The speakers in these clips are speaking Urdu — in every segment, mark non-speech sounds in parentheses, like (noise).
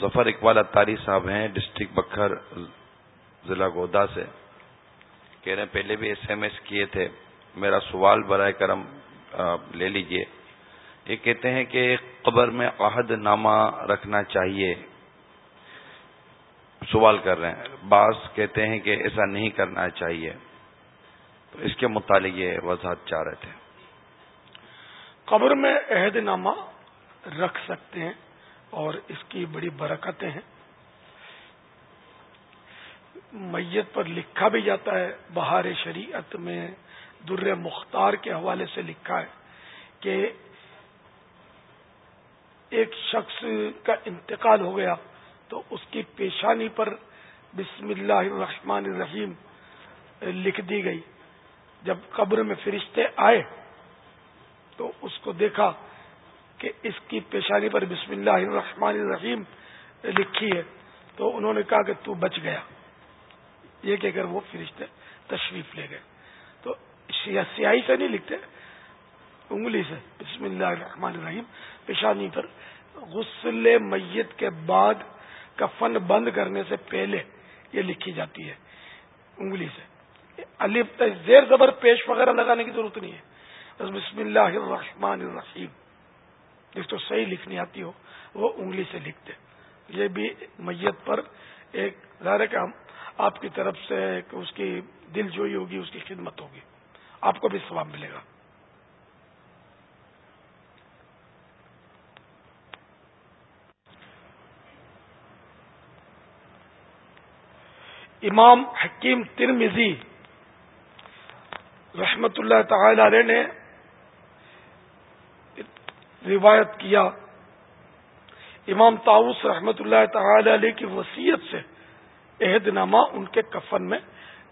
ظفر اقبال اتاری صاحب ہیں ڈسٹرکٹ بکھر ضلع گودا سے۔ کہہ رہے ہیں، پہلے بھی ایس ایم ایس کیے تھے۔ میرا سوال برائے کرم لے لیجیے۔ یہ کہتے ہیں کہ قبر میں عہد نامہ رکھنا چاہیے۔ سوال کر رہے ہیں۔ بعض کہتے ہیں کہ ایسا نہیں کرنا چاہیے۔ تو اس کے متعلق یہ وضاحت چاہ رہے تھے۔ قبر میں عہد نامہ رکھ سکتے ہیں۔ اور اس کی بڑی برکتیں ہیں۔ میت پر لکھا بھی جاتا ہے، بہار شریعت میں در مختار کے حوالے سے لکھا ہے کہ ایک شخص کا انتقال ہو گیا تو اس کی پیشانی پر بسم اللہ الرحمن الرحیم لکھ دی گئی۔ جب قبر میں فرشتے آئے تو اس کو دیکھا کہ اس کی پیشانی پر بسم اللہ الرحمن الرحیم لکھی ہے، تو انہوں نے کہا کہ تو بچ گیا۔ یہ کہہ کر وہ فرشتے تشریف لے گئے۔ تو سیاہی سے نہیں لکھتے، انگلی سے۔ بسم اللہ الرحمن الرحیم۔ پیشانی پر غسل میت کے بعد کفن بند کرنے سے پہلے یہ لکھی جاتی ہے، انگلی سے۔ الف زیر زبر پیش وغیرہ لگانے کی ضرورت نہیں ہے۔ بس بسم اللہ الرحمن الرحیم۔ جس کو صحیح لکھنی آتی ہو، وہ انگلی سے لکھتے۔ یہ بھی میت پر ایک ظاہر کہ ہم آپ کی طرف سے اس کی دل جوئی ہوگی، اس کی خدمت ہوگی۔ آپ کو بھی ثواب ملے گا۔ امام حکیم ترمزی رحمت اللہ تعالی علیہ نے روایت کیا۔ امام تاؤس رحمت اللہ تعالی علیہ کی وسیعت سے عہد نامہ ان کے کفن میں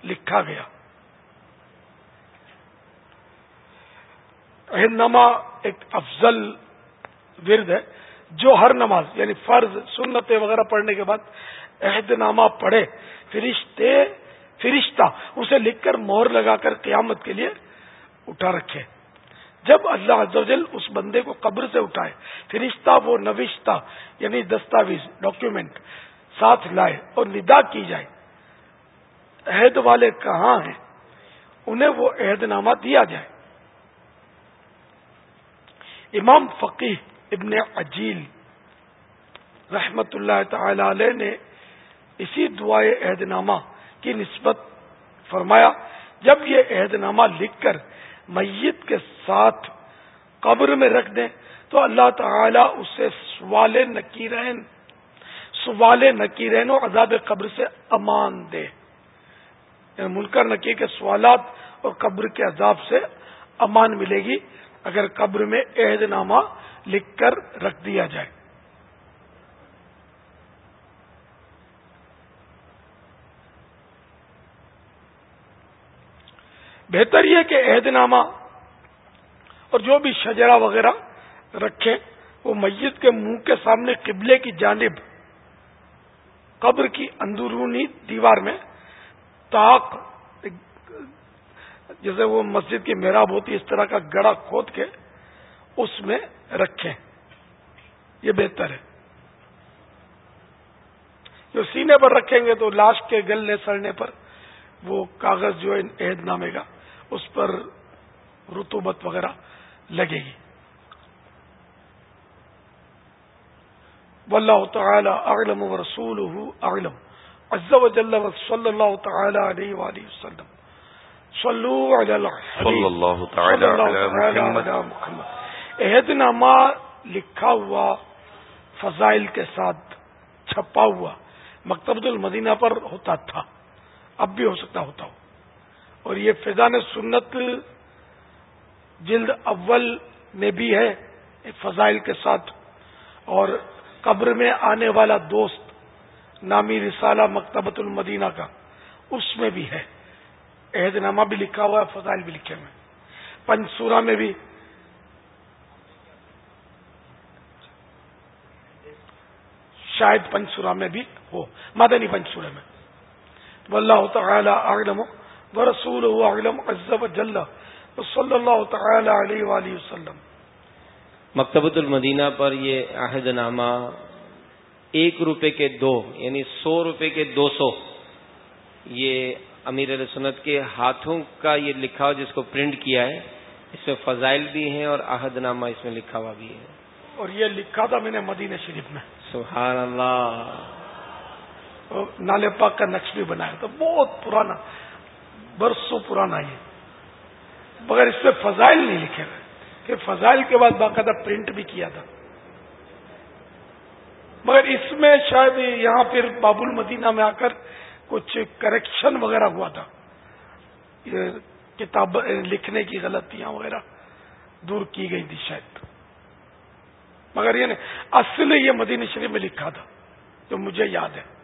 لکھا گیا۔ عہد نامہ ایک افضل ورد ہے، جو ہر نماز یعنی فرض، سنتیں وغیرہ پڑھنے کے بعد عہد نامہ پڑھے، فرشتے، فرشتہ، اسے لکھ کر مہر لگا کر قیامت کے لیے اٹھا رکھے۔ جب اللہ عز و جل اس بندے کو قبر سے اٹھائے، فرشتہ وہ نوشتہ یعنی دستاویز ڈاکیومنٹ ساتھ لائے اور ندا کی جائے۔ عہد والے کہاں ہیں؟ انہیں وہ عہد نامہ دیا جائے۔ امام فقی ابن عجیل رحمت اللہ تعالی علیہ نے اسی دعائے عہد نامہ کی نسبت فرمایا۔ جب یہ عہد نامہ لکھ کر میت کے ساتھ قبر میں رکھ دیں تو اللہ تعالی اسے سوال نکیرین سوال نکیرین و عذاب قبر سے امان دے۔ یعنی منکر نکی کے سوالات اور قبر کے عذاب سے امان ملے گی اگر قبر میں عہد نامہ لکھ کر رکھ دیا جائے۔ بہتر یہ کہ عہد نامہ اور جو بھی شجرا وغیرہ رکھے وہ میت کے منہ کے سامنے قبلے کی جانب، قبر کی اندرونی دیوار میں تاک جیسے وہ مسجد کی محراب ہوتی اس طرح کا گڑا کھود کے اس میں رکھیں۔ یہ بہتر ہے۔ جو سینے پر رکھیں گے تو لاش کے گلنے سڑنے پر وہ کاغذ جو ہے عہد نامے گا اس پر رتوبت وغیرہ لگے گی۔ واللہ تعالی اعلم و رسول اعلم۔ عز و جل و صلی اللہ تعالی علیہ وآلہ وسلم۔ صلو علی اللہ تعالی علی محمد۔ عہد نامہ لکھا ہوا فضائل کے ساتھ چھپا ہوا مکتبۃ المدینہ پر ہوتا تھا۔ اب بھی ہو سکتا ہوتا ہو۔ اور یہ فضان سنت جلد اول میں بھی ہے فضائل کے ساتھ اور قبر میں آنے والا دوست نامی رسالہ مکتبۃ المدینہ کا اس میں بھی ہے۔ عہد نامہ بھی لکھا ہوا ہے، فضائل بھی لکھے ہوئے پنچورا میں بھی۔ شاید پنچورا میں بھی ہو۔ مدنی پنچورا میں۔ واللہ تعالی اعلم۔ ورسول اعلم عز وجل. صلی اللہ تعالی علیہ وآلہ وسلم. مکتبۃ المدینہ پر یہ عہد نامہ ایک روپے کے دو یعنی سو روپے کے دو سو یہ امیر علیہ سنت کے ہاتھوں کا یہ لکھا ہوا جس کو پرنٹ کیا ہے اس میں فضائل بھی ہیں اور عہد نامہ اس میں لکھا ہوا بھی ہے۔ اور یہ لکھا تھا میں نے مدینہ شریف میں۔ سبحان اللہ۔ نالے پاک کا نقش بھی بنایا تھا بہت پرانا۔ برسوں پرانا یہ۔ مگر اس میں فضائل نہیں لکھے ہوئے۔ کہ فضائل کے بعد باقاعدہ پرنٹ بھی کیا تھا۔ مگر اس میں شاید یہاں پھر باب المدینہ میں آ کر کچھ کریکشن وغیرہ ہوا تھا۔ یہ کتاب لکھنے کی غلطیاں وغیرہ دور کی گئی تھی شاید۔ مگر یہ نہیں اصل یہ مدینہ شریف میں لکھا تھا، جو مجھے یاد ہے۔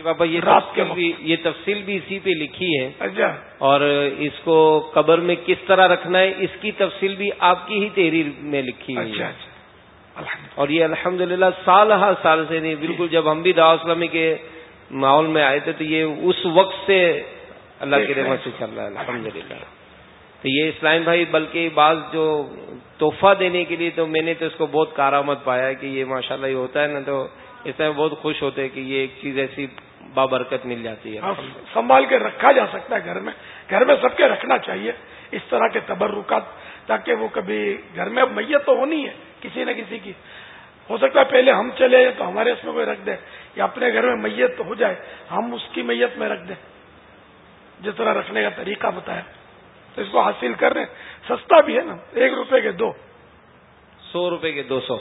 جی بابا یہ رات کے بھی یہ تفصیل بھی اسی پہ لکھی ہے۔ اچھا۔ اور اس کو قبر میں کس طرح رکھنا ہے اس کی تفصیل بھی آپ کی ہی تحریر میں لکھی ہوئی ہے۔ اچھا، اچھا۔ اور یہ الحمد للہ سال ہر سال سے نہیں بالکل جب ہم بھی اسلامی کے ماحول میں آئے تھے تو یہ اس وقت سے اللہ کی رحمت سے چل رہا ہے۔ الحمد تو یہ اسلام بھائی بلکہ بعض جو تحفہ دینے کے لیے تو میں نے تو اس کو بہت کارآمد پایا کہ یہ ماشاءاللہ یہ ہوتا ہے نا تو اس میں بہت خوش ہوتے کہ یہ ایک چیز ایسی بابرکت مل جاتی ہے۔ ہاں، سنبھال کے رکھا جا سکتا ہے گھر میں۔ گھر میں سب کے رکھنا چاہیے۔ اس طرح کے تبرکات تاکہ وہ کبھی گھر میں اب میت تو ہونی ہے کسی نہ کسی کی۔ ہو سکتا ہے پہلے ہم چلے تو ہمارے اس میں کوئی رکھ دے یا اپنے گھر میں میت ہو جائے ہم اس کی میت میں رکھ دیں۔ جس طرح رکھنے کا طریقہ بتایا۔ تو اس کو حاصل کر رہے ہیں۔ سستا بھی ہے نا ایک روپے کے دو۔ سو روپے کے دو سو۔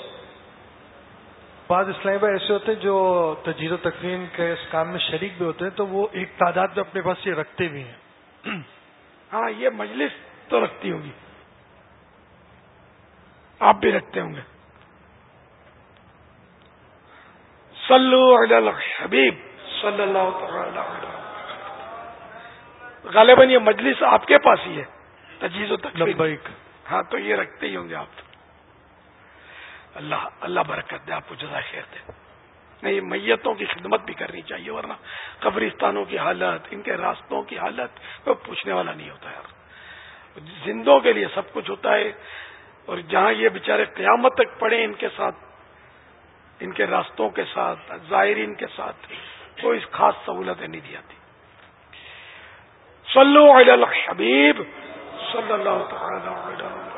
بعض اسلامی بھائی ایسے ہوتے ہیں جو تجزیز و تقریم کے اس کام میں شریک بھی ہوتے ہیں تو وہ ایک تعداد میں اپنے پاس یہ رکھتے بھی ہیں۔ (clears throat) ہاں یہ مجلس تو رکھتی ہوگی آپ بھی رکھتے ہوں گے۔ صلو علی الحبیب صلی اللہ تعالی غالباً یہ مجلس آپ کے پاس ہی ہے تجیز و تقریم ہاں تو یہ رکھتے ہی ہوں گے آپ۔ اللہ اللہ برکت دے، آپ کو جزا خیر دے۔ نہیں، میتوں کی خدمت بھی کرنی چاہیے، ورنہ قبرستانوں کی حالت، ان کے راستوں کی حالت کوئی پوچھنے والا نہیں ہوتا یار۔ زندوں کے لیے سب کچھ ہوتا ہے، اور جہاں یہ بےچارے قیامت تک پڑے ان کے ساتھ، ان کے راستوں کے ساتھ، زائرین کے ساتھ، کوئی خاص سہولتیں نہیں دی جاتی صلو علی الحبیب صلی اللہ تعالی